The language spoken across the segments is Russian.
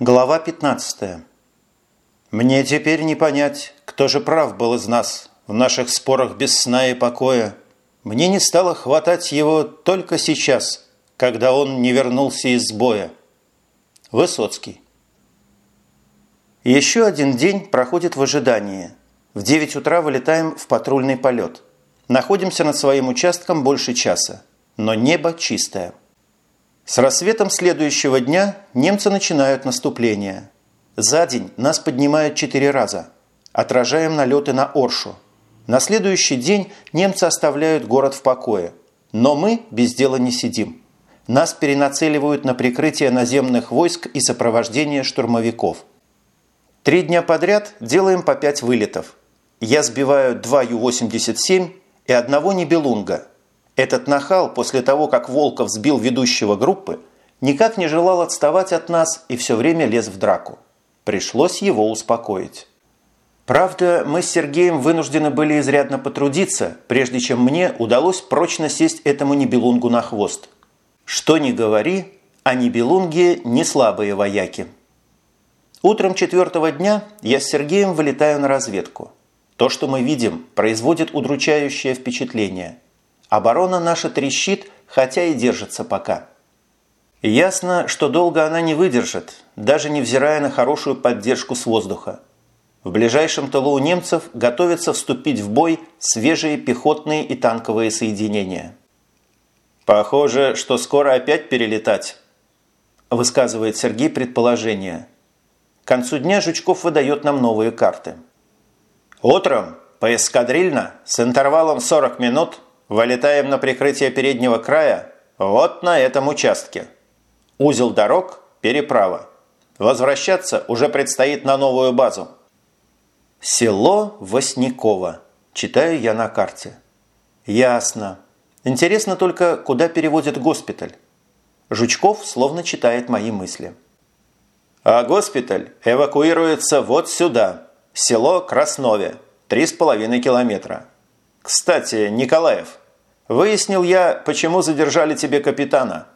Глава 15. Мне теперь не понять, кто же прав был из нас в наших спорах без сна и покоя. Мне не стало хватать его только сейчас, когда он не вернулся из боя. Высоцкий. Еще один день проходит в ожидании. В 9 утра вылетаем в патрульный полет. Находимся над своим участком больше часа, но небо чистое. С рассветом следующего дня немцы начинают наступление. За день нас поднимают четыре раза. Отражаем налеты на Оршу. На следующий день немцы оставляют город в покое. Но мы без дела не сидим. Нас перенацеливают на прикрытие наземных войск и сопровождение штурмовиков. Три дня подряд делаем по пять вылетов. Я сбиваю два Ю-87 и одного Нибелунга – этот нахал после того, как Волков сбил ведущего группы, никак не желал отставать от нас и все время лез в драку. Пришлось его успокоить. Правда, мы с Сергеем вынуждены были изрядно потрудиться, прежде чем мне удалось прочно сесть этому Нибелунгу на хвост. Что ни говори, а Нибелунги не слабые вояки. Утром четвертого дня я с Сергеем вылетаю на разведку. То, что мы видим, производит удручающее впечатление – Оборона наша трещит, хотя и держится пока. Ясно, что долго она не выдержит, даже невзирая на хорошую поддержку с воздуха. В ближайшем тылу у немцев готовятся вступить в бой свежие пехотные и танковые соединения. «Похоже, что скоро опять перелетать», – высказывает Сергей предположение. К концу дня Жучков выдает нам новые карты. «Утром поэскадрильно с интервалом 40 минут Вылетаем на прикрытие переднего края вот на этом участке. Узел дорог – переправа. Возвращаться уже предстоит на новую базу. Село Васняково. Читаю я на карте. Ясно. Интересно только, куда переводят госпиталь. Жучков словно читает мои мысли. А госпиталь эвакуируется вот сюда. Село Краснове. Три с половиной километра. Кстати, Николаев, выяснил я, почему задержали тебе капитана.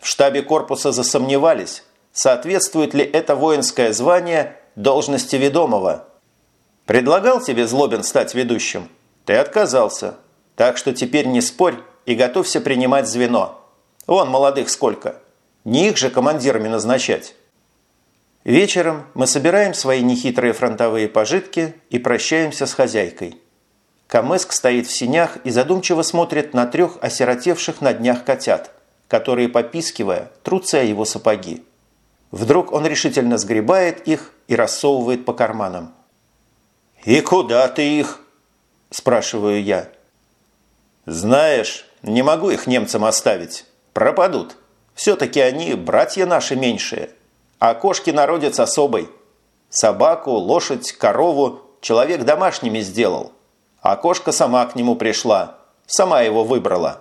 В штабе корпуса засомневались, соответствует ли это воинское звание должности ведомого. Предлагал тебе Злобин стать ведущим? Ты отказался. Так что теперь не спорь и готовься принимать звено. Вон молодых сколько. Не их же командирами назначать. Вечером мы собираем свои нехитрые фронтовые пожитки и прощаемся с хозяйкой. Камыск стоит в синях и задумчиво смотрит на трех осиротевших на днях котят, которые, попискивая, трутся о его сапоги. Вдруг он решительно сгребает их и рассовывает по карманам. «И куда ты их?» – спрашиваю я. «Знаешь, не могу их немцам оставить. Пропадут. Все-таки они братья наши меньшие. А кошки народец особый. Собаку, лошадь, корову человек домашними сделал а кошка сама к нему пришла, сама его выбрала.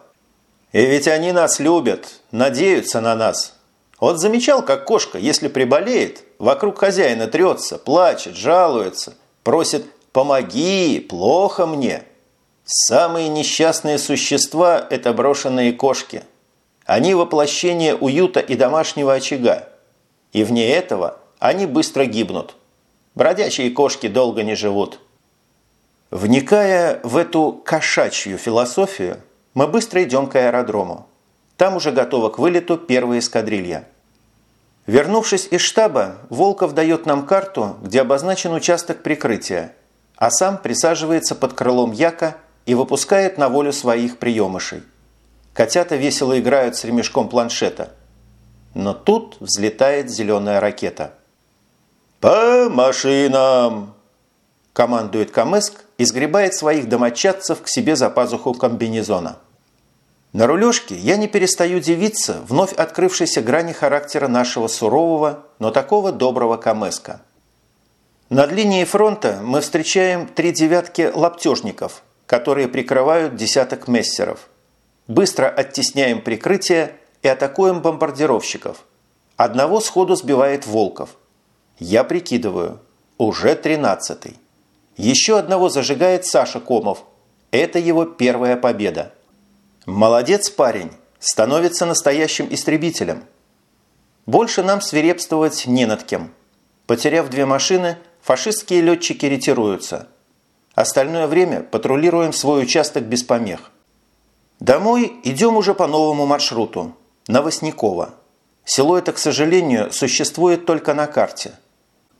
И ведь они нас любят, надеются на нас. Вот замечал, как кошка, если приболеет, вокруг хозяина трется, плачет, жалуется, просит «помоги, плохо мне». Самые несчастные существа – это брошенные кошки. Они воплощение уюта и домашнего очага. И вне этого они быстро гибнут. Бродячие кошки долго не живут. Вникая в эту кошачью философию, мы быстро идем к аэродрому. Там уже готова к вылету первая эскадрилья. Вернувшись из штаба, Волков дает нам карту, где обозначен участок прикрытия, а сам присаживается под крылом Яка и выпускает на волю своих приемышей. Котята весело играют с ремешком планшета. Но тут взлетает зеленая ракета. «По машинам!» – командует Камыск и сгребает своих домочадцев к себе за пазуху комбинезона. На рулежке я не перестаю дивиться вновь открывшейся грани характера нашего сурового, но такого доброго Камеска. Над линией фронта мы встречаем три девятки лаптежников, которые прикрывают десяток мессеров. Быстро оттесняем прикрытие и атакуем бомбардировщиков. Одного сходу сбивает Волков. Я прикидываю, уже тринадцатый. Еще одного зажигает Саша Комов. Это его первая победа. Молодец парень, становится настоящим истребителем. Больше нам свирепствовать не над кем. Потеряв две машины, фашистские летчики ретируются. Остальное время патрулируем свой участок без помех. Домой идем уже по новому маршруту. Новосникова. Село это, к сожалению, существует только на карте.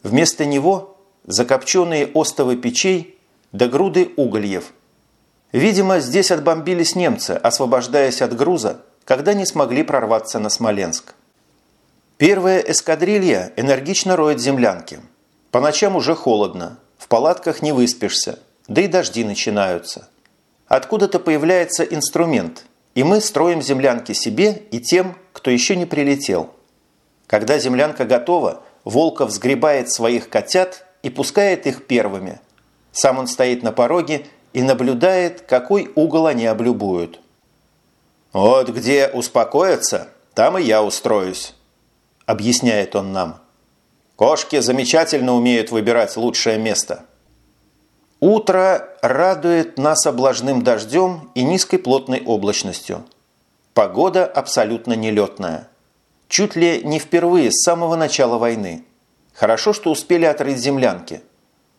Вместо него закопченные остовы печей да груды угольев. Видимо, здесь отбомбились немцы, освобождаясь от груза, когда не смогли прорваться на Смоленск. Первая эскадрилья энергично роет землянки. По ночам уже холодно, в палатках не выспишься, да и дожди начинаются. Откуда-то появляется инструмент, и мы строим землянки себе и тем, кто еще не прилетел. Когда землянка готова, Волков сгребает своих котят и пускает их первыми. Сам он стоит на пороге и наблюдает, какой угол они облюбуют. «Вот где успокоятся, там и я устроюсь», – объясняет он нам. «Кошки замечательно умеют выбирать лучшее место». Утро радует нас облажным дождем и низкой плотной облачностью. Погода абсолютно нелетная. Чуть ли не впервые с самого начала войны. Хорошо, что успели отрыть землянки.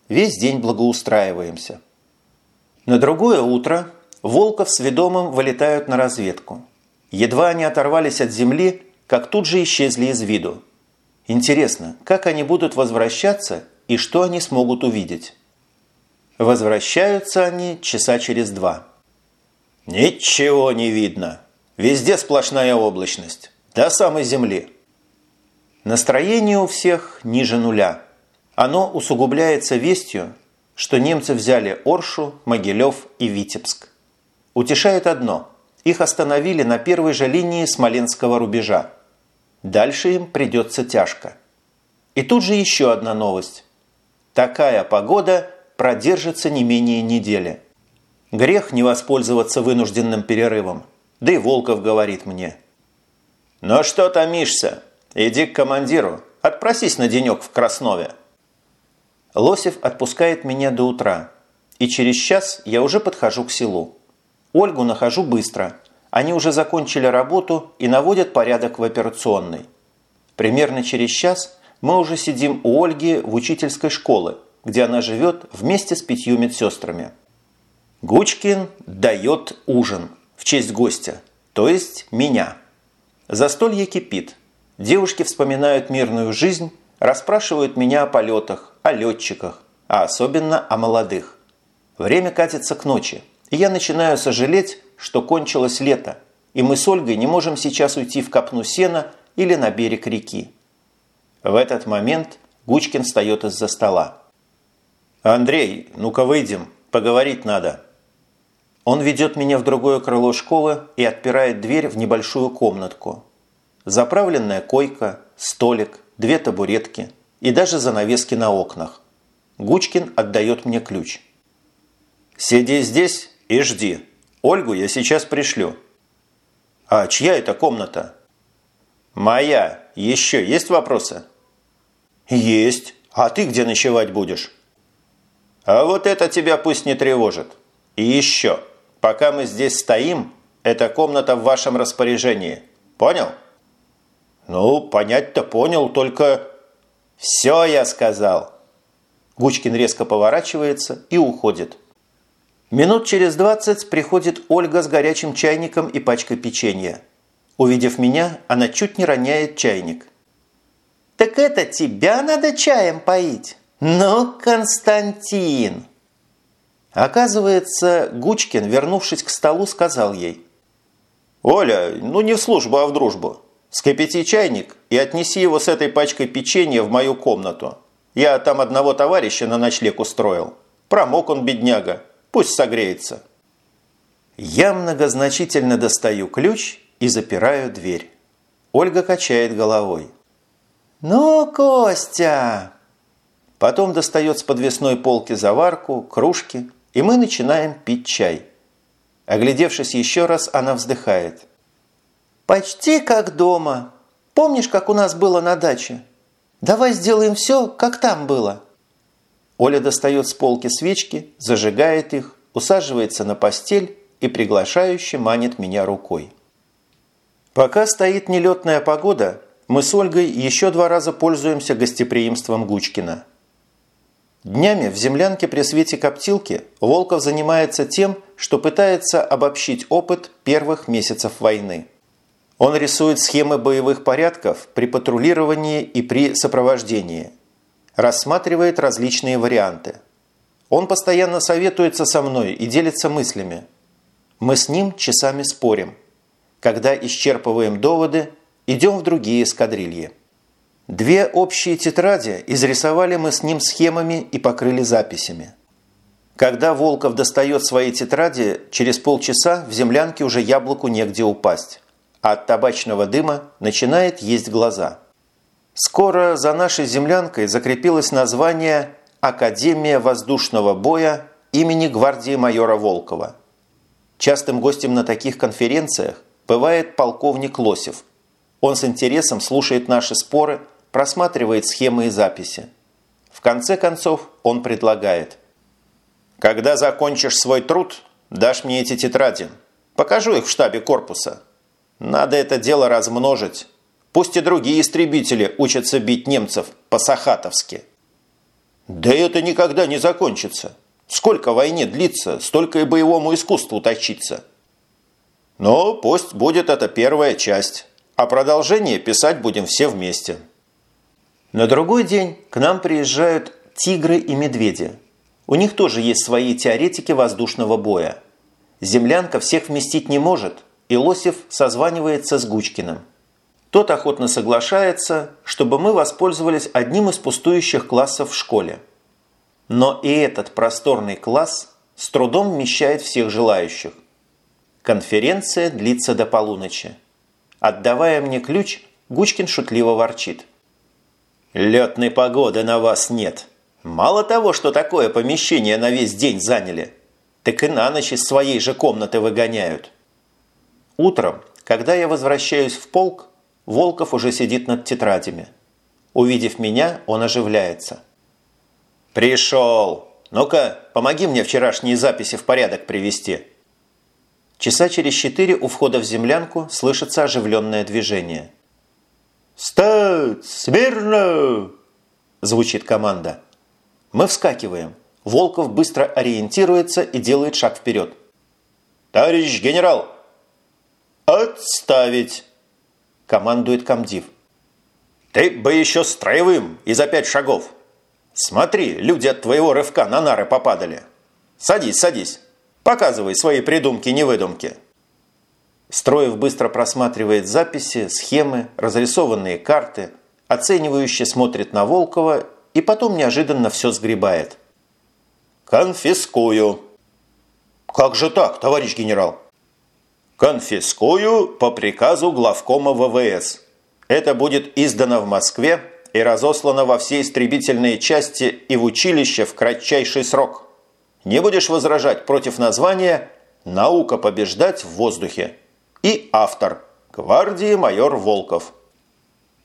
Весь день благоустраиваемся. На другое утро Волков с ведомым вылетают на разведку. Едва они оторвались от земли, как тут же исчезли из виду. Интересно, как они будут возвращаться и что они смогут увидеть? Возвращаются они часа через два. Ничего не видно. Везде сплошная облачность. До самой земли. Настроение у всех ниже нуля. Оно усугубляется вестью, что немцы взяли Оршу, Могилев и Витебск. Утешает одно – их остановили на первой же линии Смоленского рубежа. Дальше им придется тяжко. И тут же еще одна новость. Такая погода – продержится не менее недели. Грех не воспользоваться вынужденным перерывом. Да и Волков говорит мне. «Ну что томишься? Иди к командиру. Отпросись на денек в Краснове». Лосев отпускает меня до утра. И через час я уже подхожу к селу. Ольгу нахожу быстро. Они уже закончили работу и наводят порядок в операционной. Примерно через час мы уже сидим у Ольги в учительской школе – где она живет вместе с пятью медсестрами. Гучкин дает ужин в честь гостя, то есть меня. Застолье кипит. Девушки вспоминают мирную жизнь, расспрашивают меня о полетах, о летчиках, а особенно о молодых. Время катится к ночи, и я начинаю сожалеть, что кончилось лето, и мы с Ольгой не можем сейчас уйти в копну сена или на берег реки. В этот момент Гучкин встает из-за стола. «Андрей, ну-ка выйдем, поговорить надо». Он ведет меня в другое крыло школы и отпирает дверь в небольшую комнатку. Заправленная койка, столик, две табуретки и даже занавески на окнах. Гучкин отдает мне ключ. «Сиди здесь и жди. Ольгу я сейчас пришлю». «А чья это комната?» «Моя. Еще есть вопросы?» «Есть. А ты где ночевать будешь?» А вот это тебя пусть не тревожит. И еще, пока мы здесь стоим, эта комната в вашем распоряжении. Понял? Ну, понять-то понял, только... Все я сказал. Гучкин резко поворачивается и уходит. Минут через двадцать приходит Ольга с горячим чайником и пачкой печенья. Увидев меня, она чуть не роняет чайник. «Так это тебя надо чаем поить?» «Ну, Константин!» Оказывается, Гучкин, вернувшись к столу, сказал ей. «Оля, ну не в службу, а в дружбу. Скипяти чайник и отнеси его с этой пачкой печенья в мою комнату. Я там одного товарища на ночлег устроил. Промок он, бедняга. Пусть согреется». Я многозначительно достаю ключ и запираю дверь. Ольга качает головой. «Ну, Костя, Потом достает с подвесной полки заварку, кружки, и мы начинаем пить чай. Оглядевшись еще раз, она вздыхает. «Почти как дома. Помнишь, как у нас было на даче? Давай сделаем все, как там было». Оля достает с полки свечки, зажигает их, усаживается на постель и приглашающе манит меня рукой. Пока стоит нелетная погода, мы с Ольгой еще два раза пользуемся гостеприимством Гучкина. Днями в землянке при свете коптилки Волков занимается тем, что пытается обобщить опыт первых месяцев войны. Он рисует схемы боевых порядков при патрулировании и при сопровождении. Рассматривает различные варианты. Он постоянно советуется со мной и делится мыслями. Мы с ним часами спорим. Когда исчерпываем доводы, Идем в другие эскадрильи. Две общие тетради изрисовали мы с ним схемами и покрыли записями. Когда Волков достает свои тетради, через полчаса в землянке уже яблоку негде упасть, а от табачного дыма начинает есть глаза. Скоро за нашей землянкой закрепилось название «Академия воздушного боя» имени гвардии майора Волкова. Частым гостем на таких конференциях бывает полковник Лосев – он с интересом слушает наши споры, просматривает схемы и записи. В конце концов он предлагает. «Когда закончишь свой труд, дашь мне эти тетради. Покажу их в штабе корпуса. Надо это дело размножить. Пусть и другие истребители учатся бить немцев по-сахатовски». «Да это никогда не закончится. Сколько войне длится, столько и боевому искусству точиться». «Ну, пусть будет это первая часть». А продолжение писать будем все вместе. На другой день к нам приезжают тигры и медведи. У них тоже есть свои теоретики воздушного боя. Землянка всех вместить не может, и Лосев созванивается с Гучкиным. Тот охотно соглашается, чтобы мы воспользовались одним из пустующих классов в школе. Но и этот просторный класс с трудом вмещает всех желающих. Конференция длится до полуночи. Отдавая мне ключ, Гучкин шутливо ворчит. «Летной погоды на вас нет. Мало того, что такое помещение на весь день заняли, так и на ночь из своей же комнаты выгоняют». Утром, когда я возвращаюсь в полк, Волков уже сидит над тетрадями. Увидев меня, он оживляется. «Пришел! Ну-ка, помоги мне вчерашние записи в порядок привести. Часа через четыре у входа в землянку слышится оживленное движение. «Стать! Смирно!» – звучит команда. Мы вскакиваем. Волков быстро ориентируется и делает шаг вперед. «Товарищ генерал!» «Отставить!» – командует комдив. «Ты бы еще строевым и за пять шагов! Смотри, люди от твоего рывка на нары попадали! Садись, садись!» Показывай свои придумки-невыдумки. Строев быстро просматривает записи, схемы, разрисованные карты, оценивающе смотрит на Волкова и потом неожиданно все сгребает. «Конфискую». «Как же так, товарищ генерал?» «Конфискую по приказу главкома ВВС. Это будет издано в Москве и разослано во все истребительные части и в училище в кратчайший срок». Не будешь возражать против названия «Наука побеждать в воздухе» и автор «Гвардии майор Волков».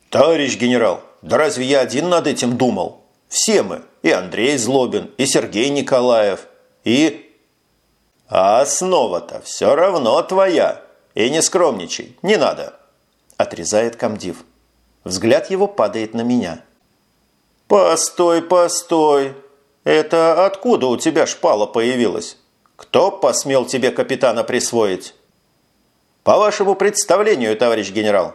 Товарищ генерал, да разве я один над этим думал? Все мы, и Андрей Злобин, и Сергей Николаев, и... А основа-то все равно твоя. И не скромничай, не надо. Отрезает комдив. Взгляд его падает на меня. «Постой, постой!» «Это откуда у тебя шпала появилась? Кто посмел тебе капитана присвоить?» «По вашему представлению, товарищ генерал».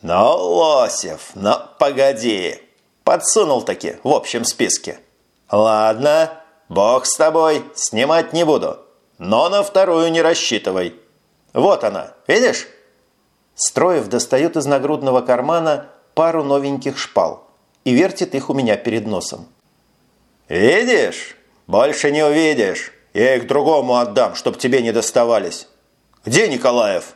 «Ну, Лосев, ну погоди!» Подсунул-таки в общем списке. «Ладно, бог с тобой, снимать не буду. Но на вторую не рассчитывай. Вот она, видишь?» Строев достает из нагрудного кармана пару новеньких шпал и вертит их у меня перед носом. «Видишь? Больше не увидишь. Я их другому отдам, чтоб тебе не доставались. Где Николаев?»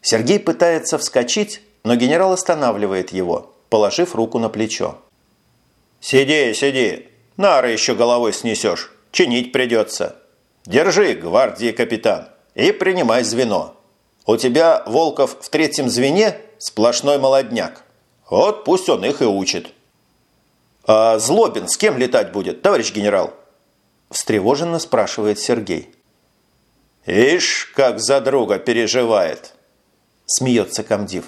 Сергей пытается вскочить, но генерал останавливает его, положив руку на плечо. «Сиди, сиди. Нары еще головой снесешь. Чинить придется. Держи, гвардии капитан, и принимай звено. У тебя, Волков, в третьем звене сплошной молодняк. Вот пусть он их и учит». «А Злобин с кем летать будет, товарищ генерал?» Встревоженно спрашивает Сергей. «Ишь, как за друга переживает!» Смеется комдив.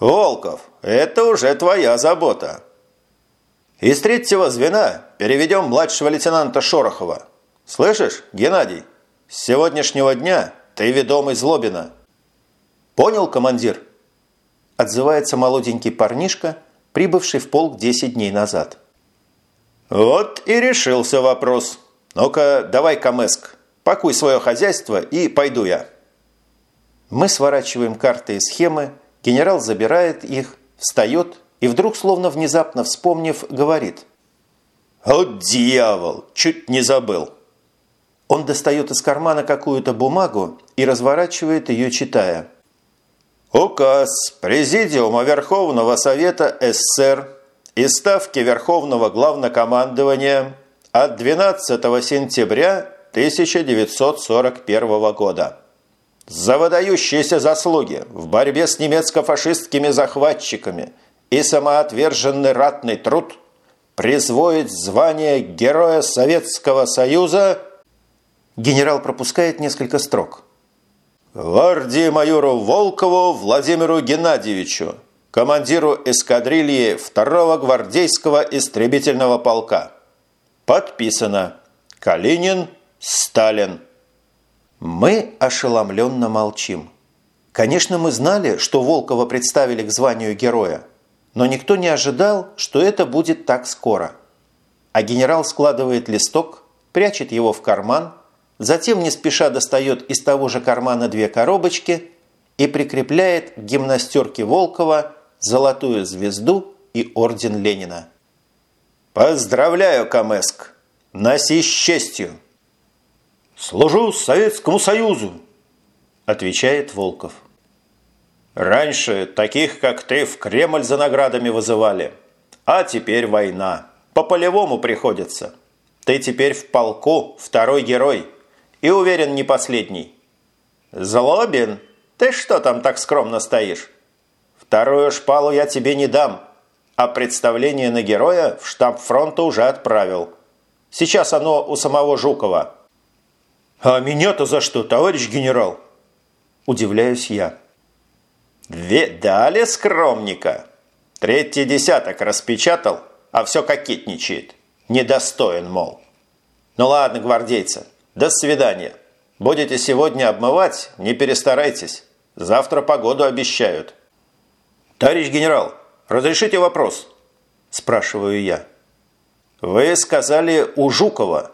«Волков, это уже твоя забота!» «Из третьего звена переведем младшего лейтенанта Шорохова. Слышишь, Геннадий, с сегодняшнего дня ты ведомый Злобина». «Понял, командир?» Отзывается молоденький парнишка, прибывший в полк 10 дней назад. «Вот и решился вопрос. Ну-ка, давай, Камеск, пакуй свое хозяйство и пойду я». Мы сворачиваем карты и схемы, генерал забирает их, встает и вдруг, словно внезапно вспомнив, говорит. «О, дьявол! Чуть не забыл!» Он достает из кармана какую-то бумагу и разворачивает ее, читая. «Указ Президиума Верховного Совета СССР и Ставки Верховного Главнокомандования от 12 сентября 1941 года. За выдающиеся заслуги в борьбе с немецко-фашистскими захватчиками и самоотверженный ратный труд призвоить звание Героя Советского Союза Генерал пропускает несколько строк. Гвардии-майору Волкову Владимиру Геннадьевичу, командиру эскадрильи 2-го гвардейского истребительного полка. Подписано. Калинин, Сталин. Мы ошеломленно молчим. Конечно, мы знали, что Волкова представили к званию героя, но никто не ожидал, что это будет так скоро. А генерал складывает листок, прячет его в карман, затем не спеша достает из того же кармана две коробочки и прикрепляет к гимнастерке Волкова золотую звезду и орден Ленина. «Поздравляю, Камеск! Носи с честью!» «Служу Советскому Союзу!» – отвечает Волков. «Раньше таких, как ты, в Кремль за наградами вызывали, а теперь война. По полевому приходится. Ты теперь в полку второй герой и, уверен, не последний». «Злобин, ты что там так скромно стоишь?» Вторую шпалу я тебе не дам, а представление на героя в штаб фронта уже отправил. Сейчас оно у самого Жукова». «А меня-то за что, товарищ генерал?» Удивляюсь я. «Видали скромника? Третий десяток распечатал, а все кокетничает. Недостоин, мол. Ну ладно, гвардейцы, до свидания. Будете сегодня обмывать, не перестарайтесь. Завтра погоду обещают». «Товарищ генерал, разрешите вопрос?» – спрашиваю я. «Вы сказали у Жукова.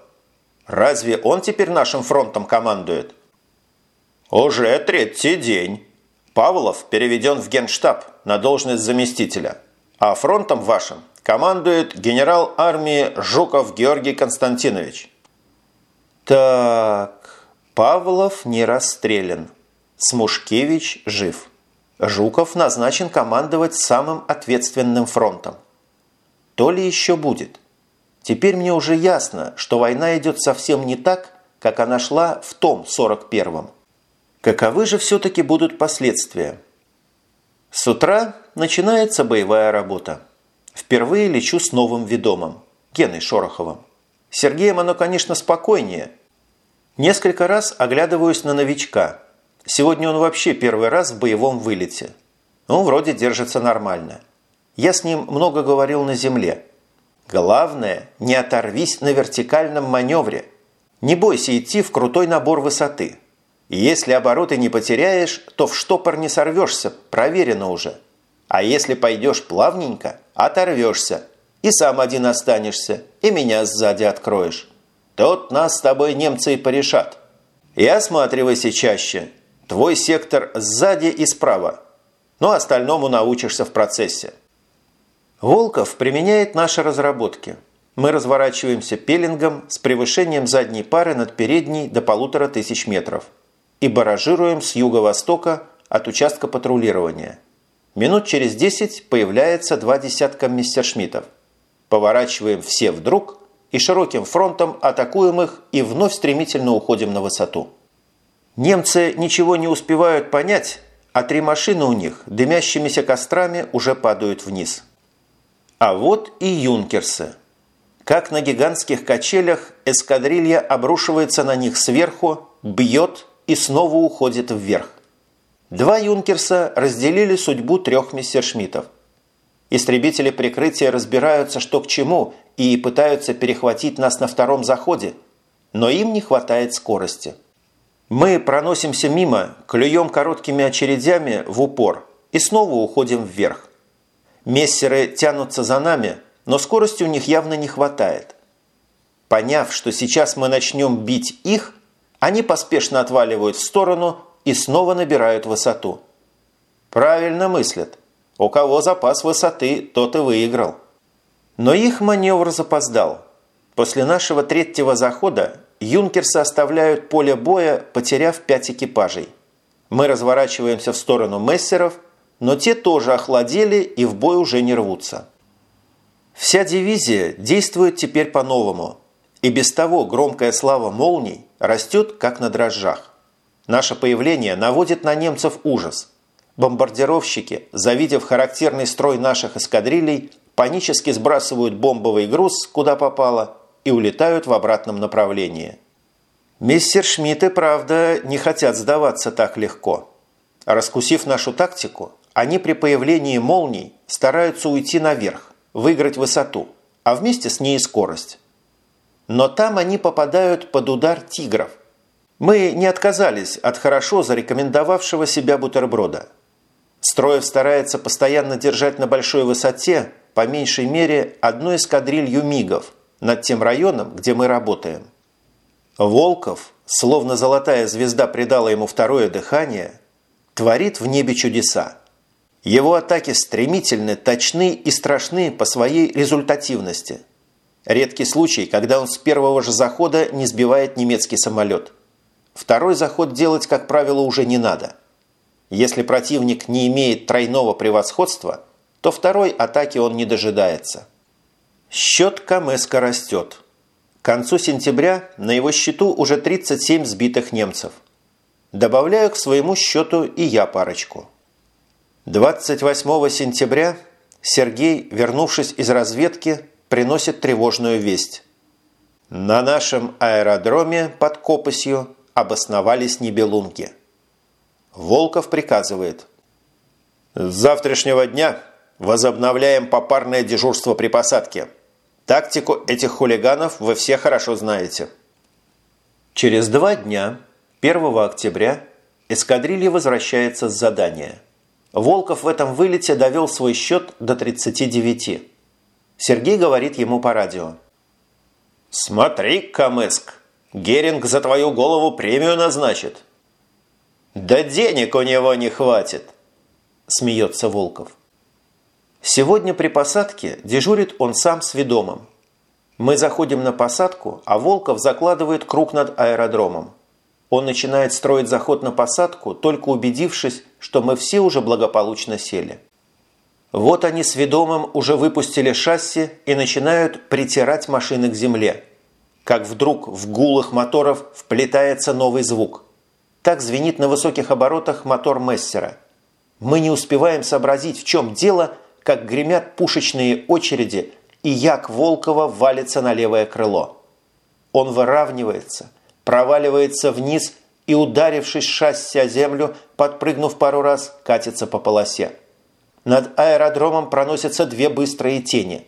Разве он теперь нашим фронтом командует?» «Уже третий день. Павлов переведен в генштаб на должность заместителя, а фронтом вашим командует генерал армии Жуков Георгий Константинович». «Так, Павлов не расстрелян. Смушкевич жив». Жуков назначен командовать самым ответственным фронтом. То ли еще будет. Теперь мне уже ясно, что война идет совсем не так, как она шла в том 41-м. Каковы же все-таки будут последствия? С утра начинается боевая работа. Впервые лечу с новым ведомым, Геной Шороховым. Сергеем оно, конечно, спокойнее. Несколько раз оглядываюсь на новичка – Сегодня он вообще первый раз в боевом вылете. Ну, вроде держится нормально. Я с ним много говорил на земле. Главное, не оторвись на вертикальном маневре. Не бойся идти в крутой набор высоты. Если обороты не потеряешь, то в штопор не сорвешься, проверено уже. А если пойдешь плавненько, оторвешься. И сам один останешься, и меня сзади откроешь. Тут нас с тобой немцы и порешат. И осматривайся чаще – Твой сектор сзади и справа, но остальному научишься в процессе. Волков применяет наши разработки. Мы разворачиваемся пеленгом с превышением задней пары над передней до полутора тысяч метров и баражируем с юго-востока от участка патрулирования. Минут через десять появляется два десятка мессершмиттов. Поворачиваем все вдруг и широким фронтом атакуем их и вновь стремительно уходим на высоту. Немцы ничего не успевают понять, а три машины у них дымящимися кострами уже падают вниз. А вот и юнкерсы. Как на гигантских качелях эскадрилья обрушивается на них сверху, бьет и снова уходит вверх. Два «Юнкерса» разделили судьбу трех мессершмиттов. Истребители прикрытия разбираются, что к чему, и пытаются перехватить нас на втором заходе, но им не хватает скорости. Мы проносимся мимо, клюем короткими очередями в упор и снова уходим вверх. Мессеры тянутся за нами, но скорости у них явно не хватает. Поняв, что сейчас мы начнем бить их, они поспешно отваливают в сторону и снова набирают высоту. Правильно мыслят. У кого запас высоты, тот и выиграл. Но их маневр запоздал. После нашего третьего захода юнкерсы оставляют поле боя, потеряв пять экипажей. Мы разворачиваемся в сторону мессеров, но те тоже охладели и в бой уже не рвутся. Вся дивизия действует теперь по-новому, и без того громкая слава молний растет, как на дрожжах. Наше появление наводит на немцев ужас. Бомбардировщики, завидев характерный строй наших эскадрилей, панически сбрасывают бомбовый груз, куда попало, и улетают в обратном направлении. Мистер Шмидты, правда, не хотят сдаваться так легко. Раскусив нашу тактику, они при появлении молний стараются уйти наверх, выиграть высоту, а вместе с ней и скорость. Но там они попадают под удар тигров. Мы не отказались от хорошо зарекомендовавшего себя бутерброда. Строев старается постоянно держать на большой высоте, по меньшей мере, одну эскадрилью мигов – над тем районом, где мы работаем. Волков, словно золотая звезда придала ему второе дыхание, творит в небе чудеса. Его атаки стремительны, точны и страшны по своей результативности. Редкий случай, когда он с первого же захода не сбивает немецкий самолет. Второй заход делать, как правило, уже не надо. Если противник не имеет тройного превосходства, то второй атаки он не дожидается. Счет Камеска растет. К концу сентября на его счету уже 37 сбитых немцев. Добавляю к своему счету и я парочку. 28 сентября Сергей, вернувшись из разведки, приносит тревожную весть. На нашем аэродроме под Копосью обосновались небелунги. Волков приказывает. С завтрашнего дня возобновляем попарное дежурство при посадке – Тактику этих хулиганов вы все хорошо знаете. Через два дня, 1 октября, эскадрилья возвращается с задания. Волков в этом вылете довел свой счет до 39. Сергей говорит ему по радио. «Смотри, Камыск, Геринг за твою голову премию назначит». «Да денег у него не хватит», – смеется Волков. Сегодня при посадке дежурит он сам с ведомым. Мы заходим на посадку, а Волков закладывает круг над аэродромом. Он начинает строить заход на посадку, только убедившись, что мы все уже благополучно сели. Вот они с ведомым уже выпустили шасси и начинают притирать машины к земле. Как вдруг в гулах моторов вплетается новый звук. Так звенит на высоких оборотах мотор Мессера. Мы не успеваем сообразить, в чем дело – как гремят пушечные очереди, и як Волкова валится на левое крыло. Он выравнивается, проваливается вниз и, ударившись шасси о землю, подпрыгнув пару раз, катится по полосе. Над аэродромом проносятся две быстрые тени.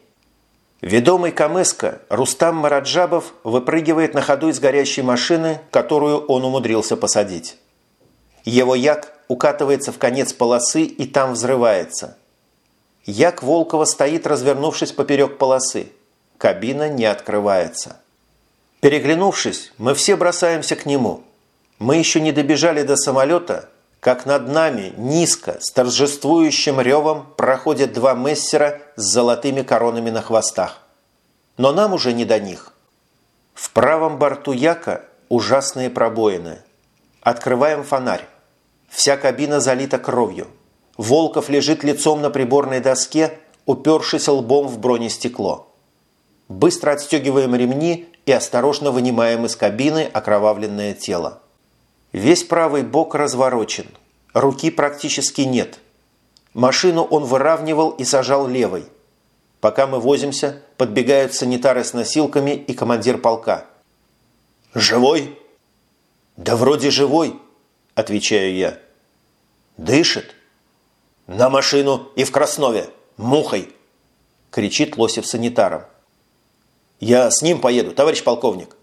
Ведомый Камыска Рустам Мараджабов выпрыгивает на ходу из горящей машины, которую он умудрился посадить. Его як укатывается в конец полосы и там взрывается – Як Волкова стоит, развернувшись поперек полосы. Кабина не открывается. Переглянувшись, мы все бросаемся к нему. Мы еще не добежали до самолета, как над нами низко, с торжествующим ревом проходят два мессера с золотыми коронами на хвостах. Но нам уже не до них. В правом борту Яка ужасные пробоины. Открываем фонарь. Вся кабина залита кровью. Волков лежит лицом на приборной доске, упершись лбом в бронестекло. Быстро отстегиваем ремни и осторожно вынимаем из кабины окровавленное тело. Весь правый бок разворочен, руки практически нет. Машину он выравнивал и сажал левой. Пока мы возимся, подбегают санитары с носилками и командир полка. «Живой?» «Да вроде живой», – отвечаю я. Дышит. На машину и в Краснове. Мухой. Кричит Лосев санитаром. Я с ним поеду, товарищ полковник.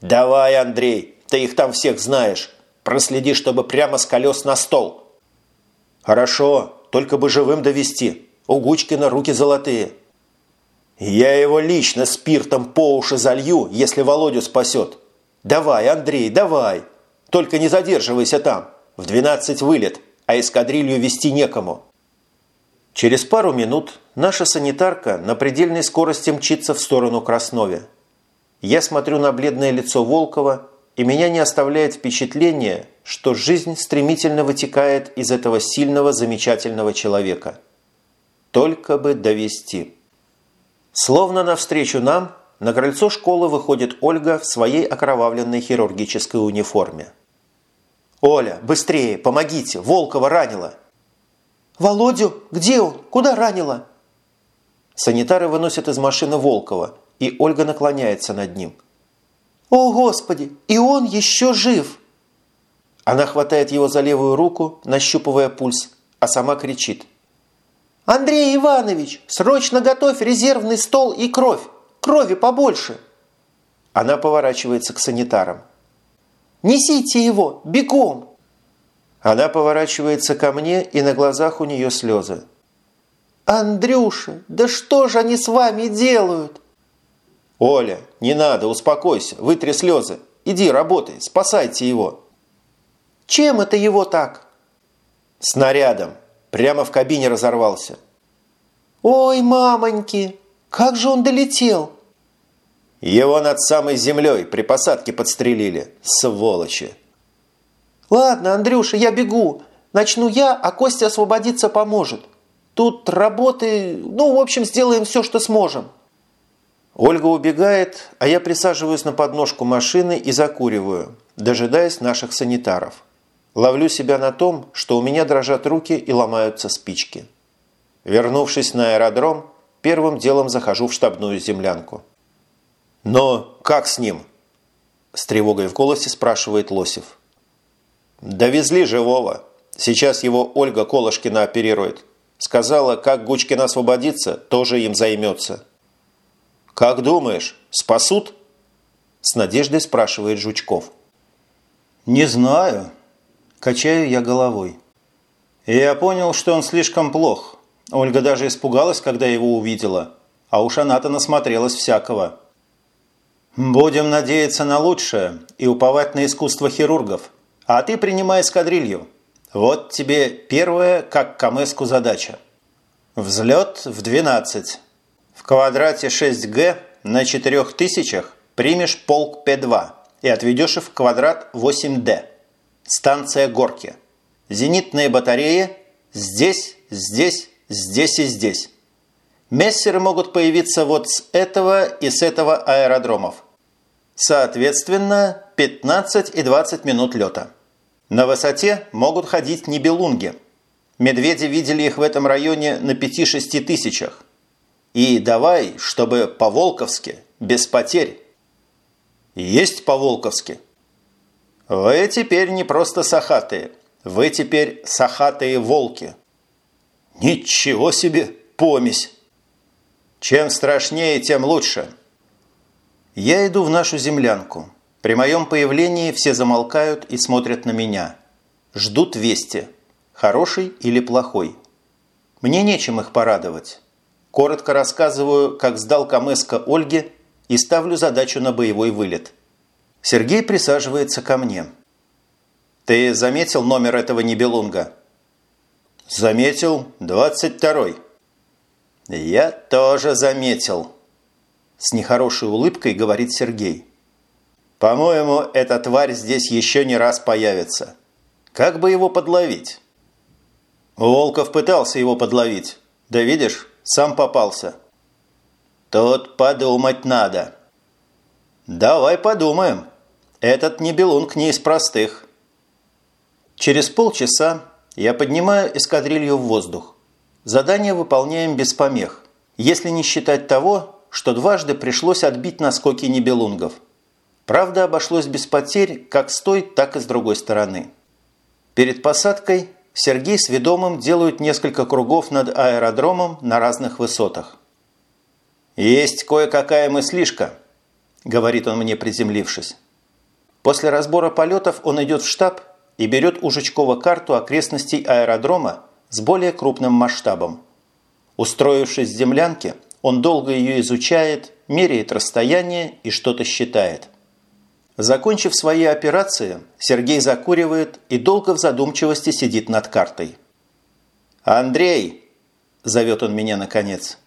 Давай, Андрей, ты их там всех знаешь. Проследи, чтобы прямо с колес на стол. Хорошо, только бы живым довести. У Гучкина руки золотые. Я его лично спиртом по уши залью, если Володю спасет. Давай, Андрей, давай. Только не задерживайся там. В 12 вылет, а эскадрилью вести некому. Через пару минут наша санитарка на предельной скорости мчится в сторону Краснове. Я смотрю на бледное лицо Волкова, и меня не оставляет впечатление, что жизнь стремительно вытекает из этого сильного, замечательного человека. Только бы довести. Словно навстречу нам на крыльцо школы выходит Ольга в своей окровавленной хирургической униформе. «Оля, быстрее, помогите! Волкова ранила!» «Володю? Где он? Куда ранила?» Санитары выносят из машины Волкова, и Ольга наклоняется над ним. «О, Господи! И он еще жив!» Она хватает его за левую руку, нащупывая пульс, а сама кричит. «Андрей Иванович, срочно готовь резервный стол и кровь! Крови побольше!» Она поворачивается к санитарам. «Несите его! Бегом!» Она поворачивается ко мне, и на глазах у нее слезы. «Андрюша, да что же они с вами делают?» «Оля, не надо, успокойся, вытри слезы. Иди, работай, спасайте его». «Чем это его так?» «Снарядом. Прямо в кабине разорвался». «Ой, мамоньки, как же он долетел?» «Его над самой землей при посадке подстрелили, сволочи!» «Ладно, Андрюша, я бегу. Начну я, а Костя освободиться поможет. Тут работы... Ну, в общем, сделаем все, что сможем». Ольга убегает, а я присаживаюсь на подножку машины и закуриваю, дожидаясь наших санитаров. Ловлю себя на том, что у меня дрожат руки и ломаются спички. Вернувшись на аэродром, первым делом захожу в штабную землянку. «Но как с ним?» С тревогой в голосе спрашивает Лосев. «Довезли живого. Сейчас его Ольга Колышкина оперирует. Сказала, как Гучкина освободится, тоже им займется». «Как думаешь, спасут?» С надеждой спрашивает Жучков. «Не знаю». Качаю я головой. Я понял, что он слишком плох. Ольга даже испугалась, когда его увидела. А уж она-то насмотрелась всякого. Будем надеяться на лучшее и уповать на искусство хирургов. А ты принимай эскадрилью. Вот тебе первая, как Камеску, задача. Взлет в 12. Квадрате 6Г на 4000 примешь полк П2 и отведешь их в квадрат 8Д. Станция Горки. Зенитные батареи здесь, здесь, здесь и здесь. Мессеры могут появиться вот с этого и с этого аэродромов. Соответственно, 15 и 20 минут лета. На высоте могут ходить небелунги. Медведи видели их в этом районе на 5-6 тысячах. И давай, чтобы по-волковски, без потерь. Есть по-волковски. Вы теперь не просто сахатые. Вы теперь сахатые волки. Ничего себе помесь! Чем страшнее, тем лучше. Я иду в нашу землянку. При моем появлении все замолкают и смотрят на меня. Ждут вести. Хороший или плохой. Мне нечем их порадовать. Коротко рассказываю, как сдал Камеска Ольге и ставлю задачу на боевой вылет. Сергей присаживается ко мне. «Ты заметил номер этого Нибелунга?» «Заметил. 22-й». «Я тоже заметил», – с нехорошей улыбкой говорит Сергей. «По-моему, эта тварь здесь еще не раз появится. Как бы его подловить?» Волков пытался его подловить. Да видишь, сам попался. Тут подумать надо. Давай подумаем. Этот небелунг не из простых. Через полчаса я поднимаю эскадрилью в воздух. Задание выполняем без помех, если не считать того, что дважды пришлось отбить наскоки небелунгов. Правда, обошлось без потерь как с той, так и с другой стороны. Перед посадкой Сергей с ведомым делают несколько кругов над аэродромом на разных высотах. «Есть кое-какая мыслишка», – говорит он мне, приземлившись. После разбора полетов он идет в штаб и берет у Жучкова карту окрестностей аэродрома с более крупным масштабом. Устроившись в землянке, он долго ее изучает, меряет расстояние и что-то считает. Закончив свои операции, Сергей закуривает и долго в задумчивости сидит над картой. «Андрей!» – зовет он меня наконец.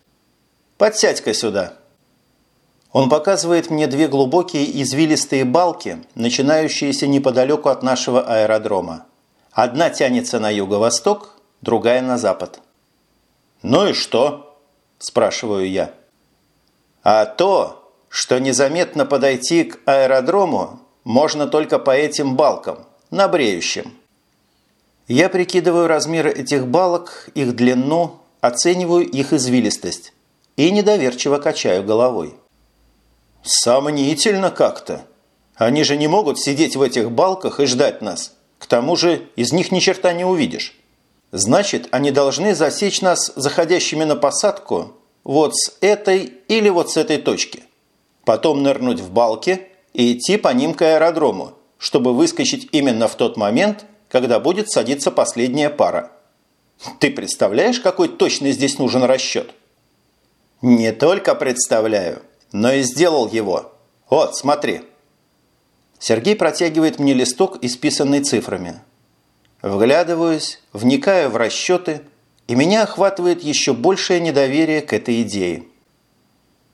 «Подсядь-ка сюда!» Он показывает мне две глубокие извилистые балки, начинающиеся неподалеку от нашего аэродрома. Одна тянется на юго-восток, другая на запад. «Ну и что?» – спрашиваю я. «А то, что незаметно подойти к аэродрому можно только по этим балкам, на бреющем». Я прикидываю размеры этих балок, их длину, оцениваю их извилистость и недоверчиво качаю головой. «Сомнительно как-то. Они же не могут сидеть в этих балках и ждать нас. К тому же из них ни черта не увидишь». Значит, они должны засечь нас заходящими на посадку вот с этой или вот с этой точки. Потом нырнуть в балки и идти по ним к аэродрому, чтобы выскочить именно в тот момент, когда будет садиться последняя пара. Ты представляешь, какой точный здесь нужен расчет? Не только представляю, но и сделал его. Вот, смотри. Сергей протягивает мне листок, исписанный цифрами. Вглядываюсь, вникаю в расчеты, и меня охватывает еще большее недоверие к этой идее.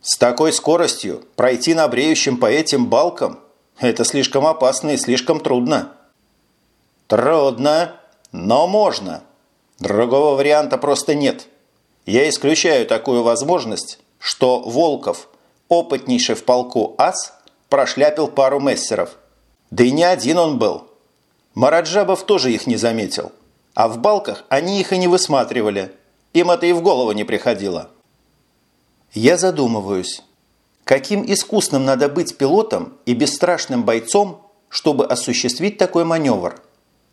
С такой скоростью пройти на бреющем по этим балкам – это слишком опасно и слишком трудно. Трудно, но можно. Другого варианта просто нет. Я исключаю такую возможность, что Волков, опытнейший в полку ас, прошляпил пару мессеров. Да и не один он был – Мараджабов тоже их не заметил. А в балках они их и не высматривали. Им это и в голову не приходило. Я задумываюсь. Каким искусным надо быть пилотом и бесстрашным бойцом, чтобы осуществить такой маневр?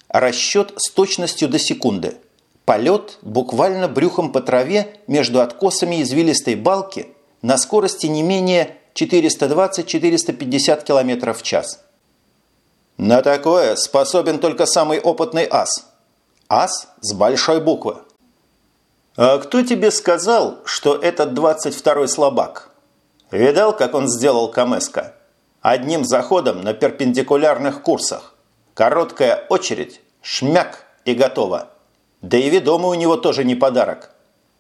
Расчет с точностью до секунды. Полет буквально брюхом по траве между откосами извилистой балки на скорости не менее 420-450 км в час. На такое способен только самый опытный ас. Ас с большой буквы. А кто тебе сказал, что этот 22-й слабак? Видал, как он сделал Камеска? Одним заходом на перпендикулярных курсах. Короткая очередь, шмяк и готово. Да и ведомый у него тоже не подарок.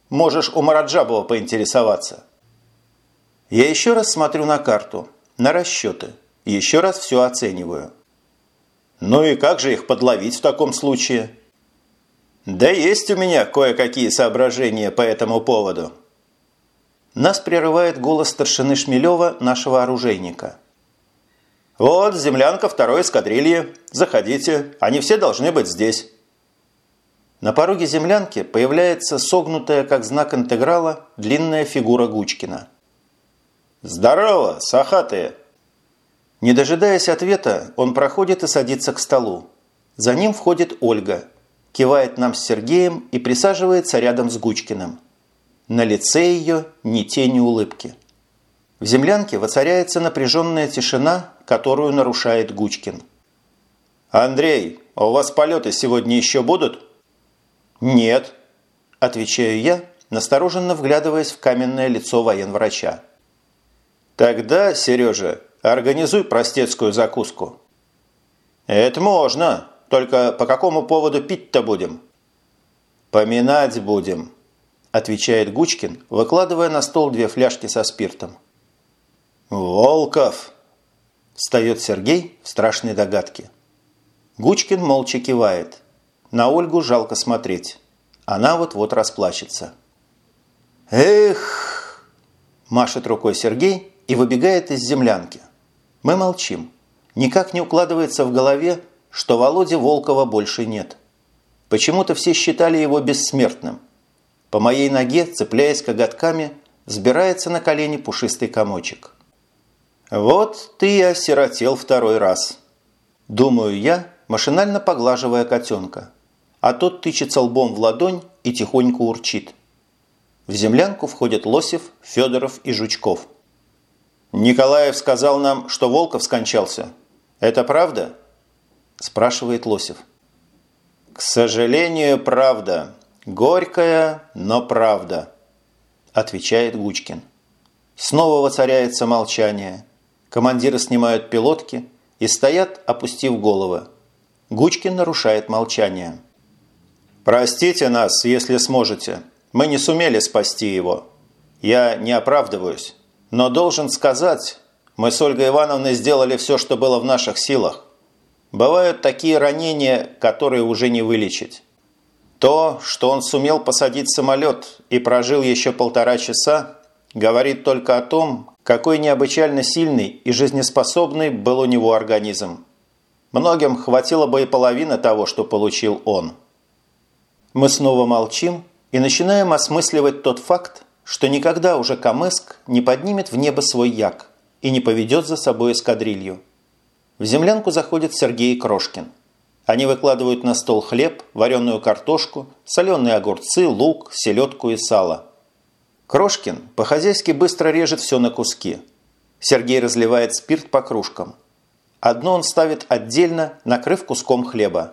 Можешь у Мараджабова поинтересоваться. Я еще раз смотрю на карту, на расчеты. Еще раз все оцениваю. Ну и как же их подловить в таком случае? Да есть у меня кое-какие соображения по этому поводу. Нас прерывает голос старшины Шмелева, нашего оружейника. «Вот, землянка второй эскадрильи. Заходите. Они все должны быть здесь». На пороге землянки появляется согнутая, как знак интеграла, длинная фигура Гучкина. «Здорово, сахатые!» Не дожидаясь ответа, он проходит и садится к столу. За ним входит Ольга, кивает нам с Сергеем и присаживается рядом с Гучкиным. На лице ее ни тени улыбки. В землянке воцаряется напряженная тишина, которую нарушает Гучкин. «Андрей, а у вас полеты сегодня еще будут?» «Нет», – отвечаю я, настороженно вглядываясь в каменное лицо военврача. «Тогда, Сережа, Организуй простецкую закуску». «Это можно. Только по какому поводу пить-то будем?» «Поминать будем», – отвечает Гучкин, выкладывая на стол две фляжки со спиртом. «Волков!» – встает Сергей в страшной догадке. Гучкин молча кивает. На Ольгу жалко смотреть. Она вот-вот расплачется. «Эх!» – машет рукой Сергей и выбегает из землянки. Мы молчим. Никак не укладывается в голове, что Володи Волкова больше нет. Почему-то все считали его бессмертным. По моей ноге, цепляясь коготками, взбирается на колени пушистый комочек. «Вот ты и осиротел второй раз», – думаю я, машинально поглаживая котенка. а тот тычется лбом в ладонь и тихонько урчит. В землянку входят Лосев, Федоров и Жучков. «Николаев сказал нам, что Волков скончался. Это правда?» – спрашивает Лосев. «К сожалению, правда. Горькая, но правда», – отвечает Гучкин. Снова воцаряется молчание. Командиры снимают пилотки и стоят, опустив головы. Гучкин нарушает молчание. «Простите нас, если сможете. Мы не сумели спасти его. Я не оправдываюсь, но должен сказать, мы с Ольгой Ивановной сделали все, что было в наших силах. Бывают такие ранения, которые уже не вылечить. То, что он сумел посадить самолет и прожил еще полтора часа, говорит только о том, какой необычайно сильный и жизнеспособный был у него организм. Многим хватило бы и половины того, что получил он. Мы снова молчим и начинаем осмысливать тот факт, что никогда уже Камыск не поднимет в небо свой як и не поведет за собой эскадрилью. В землянку заходит Сергей Крошкин. Они выкладывают на стол хлеб, вареную картошку, соленые огурцы, лук, селедку и сало. Крошкин по-хозяйски быстро режет все на куски. Сергей разливает спирт по кружкам. Одно он ставит отдельно, накрыв куском хлеба.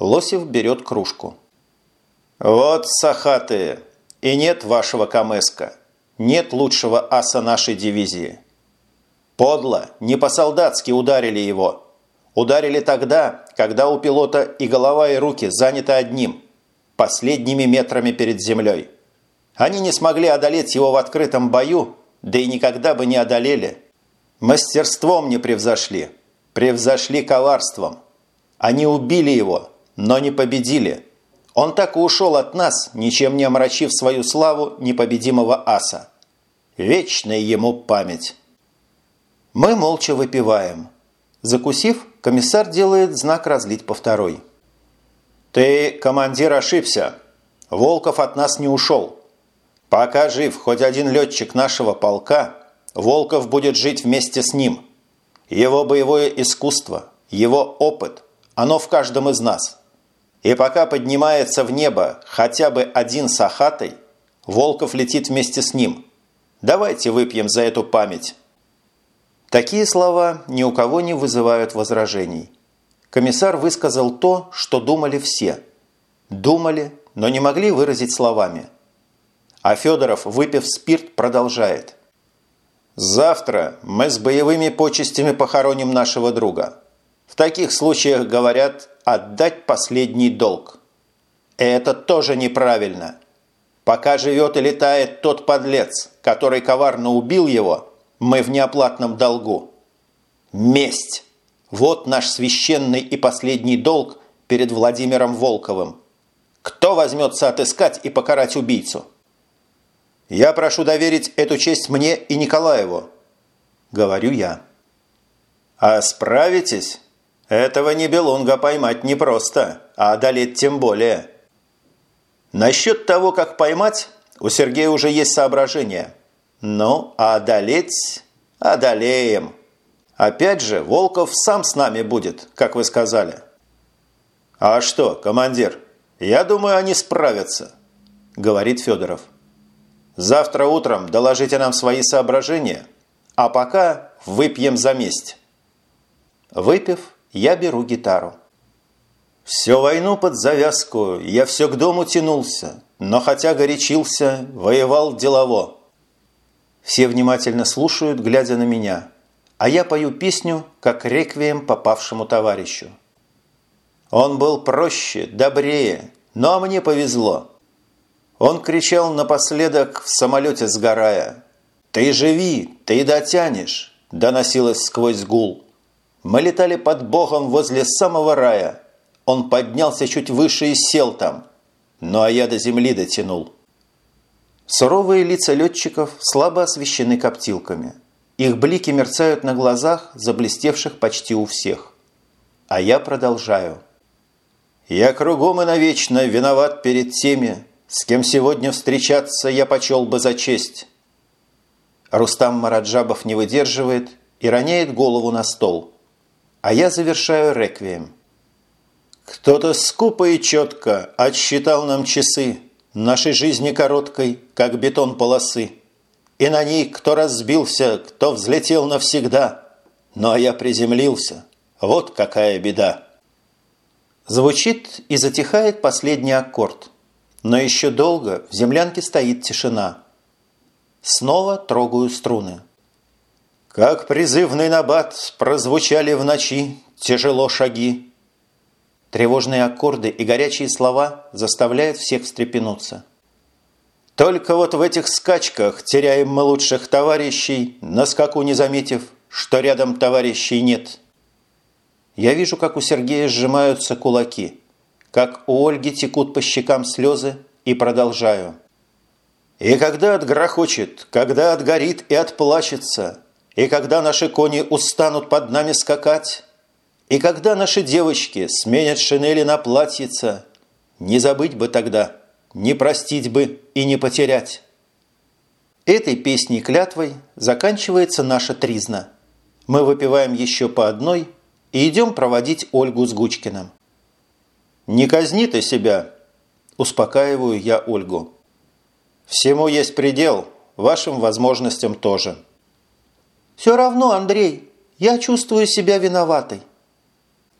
Лосев берет кружку. «Вот сахатые! И нет вашего Камеска! Нет лучшего аса нашей дивизии!» Подло, не по-солдатски ударили его. Ударили тогда, когда у пилота и голова, и руки заняты одним – последними метрами перед землей. Они не смогли одолеть его в открытом бою, да и никогда бы не одолели. Мастерством не превзошли, превзошли коварством. Они убили его, но не победили. Он так и ушел от нас, ничем не омрачив свою славу непобедимого аса. Вечная ему память. Мы молча выпиваем. Закусив, комиссар делает знак разлить по второй. «Ты, командир, ошибся. Волков от нас не ушел. Пока жив хоть один летчик нашего полка, Волков будет жить вместе с ним. Его боевое искусство, его опыт, оно в каждом из нас. И пока поднимается в небо хотя бы один сахатой, Волков летит вместе с ним. Давайте выпьем за эту память». Такие слова ни у кого не вызывают возражений. Комиссар высказал то, что думали все. Думали, но не могли выразить словами – а Федоров, выпив спирт, продолжает. «Завтра мы с боевыми почестями похороним нашего друга. В таких случаях говорят «отдать последний долг». Это тоже неправильно. Пока живет и летает тот подлец, который коварно убил его, мы в неоплатном долгу. Месть! Вот наш священный и последний долг перед Владимиром Волковым. Кто возьмется отыскать и покарать убийцу?» Я прошу доверить эту честь мне и Николаеву», – говорю я. «А справитесь? Этого не Белунга поймать непросто, а одолеть тем более». Насчет того, как поймать, у Сергея уже есть соображение. Ну, а одолеть – одолеем. Опять же, Волков сам с нами будет, как вы сказали. «А что, командир, я думаю, они справятся», – говорит Федоров. Завтра утром доложите нам свои соображения, а пока выпьем за месть». Выпив, я беру гитару. Всю войну под завязку я все к дому тянулся, но хотя горячился, воевал делово. Все внимательно слушают, глядя на меня, а я пою песню, как реквием попавшему товарищу. Он был проще, добрее, но мне повезло. Он кричал напоследок в самолете сгорая. «Ты живи, ты дотянешь!» – доносилось сквозь гул. Мы летали под Богом возле самого рая. Он поднялся чуть выше и сел там. Ну а я до земли дотянул. Суровые лица летчиков слабо освещены коптилками. Их блики мерцают на глазах, заблестевших почти у всех. А я продолжаю. «Я кругом и навечно виноват перед теми, с кем сегодня встречаться я почел бы за честь. Рустам Мараджабов не выдерживает и роняет голову на стол. А я завершаю реквием. Кто-то скупо и четко отсчитал нам часы Нашей жизни короткой, как бетон полосы. И на ней кто разбился, кто взлетел навсегда. Ну а я приземлился. Вот какая беда. Звучит и затихает последний аккорд. Но еще долго в землянке стоит тишина. Снова трогаю струны. Как призывный набат прозвучали в ночи тяжело шаги. Тревожные аккорды и горячие слова заставляют всех встрепенуться. Только вот в этих скачках теряем мы лучших товарищей, на скаку не заметив, что рядом товарищей нет. Я вижу, как у Сергея сжимаются кулаки, как у Ольги текут по щекам слезы, и продолжаю. И когда отгрохочет, когда отгорит и отплачется, и когда наши кони устанут под нами скакать, и когда наши девочки сменят шинели на платьица, не забыть бы тогда, не простить бы и не потерять. Этой песней-клятвой заканчивается наша тризна. Мы выпиваем еще по одной и идем проводить Ольгу с Гучкиным. «Не казни ты себя!» – успокаиваю я Ольгу. «Всему есть предел, вашим возможностям тоже». «Все равно, Андрей, я чувствую себя виноватой».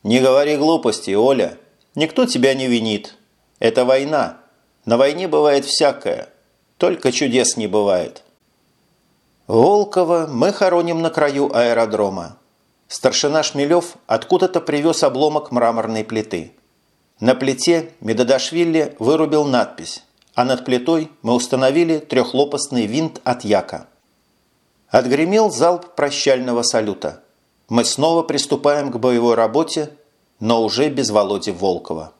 «Не говори глупости, Оля. Никто тебя не винит. Это война. На войне бывает всякое. Только чудес не бывает». Волкова мы хороним на краю аэродрома. Старшина Шмелев откуда-то привез обломок мраморной плиты. На плите Медадашвили вырубил надпись, а над плитой мы установили трехлопастный винт от яка. Отгремел залп прощального салюта – мы снова приступаем к боевой работе, но уже без Володи Волкова.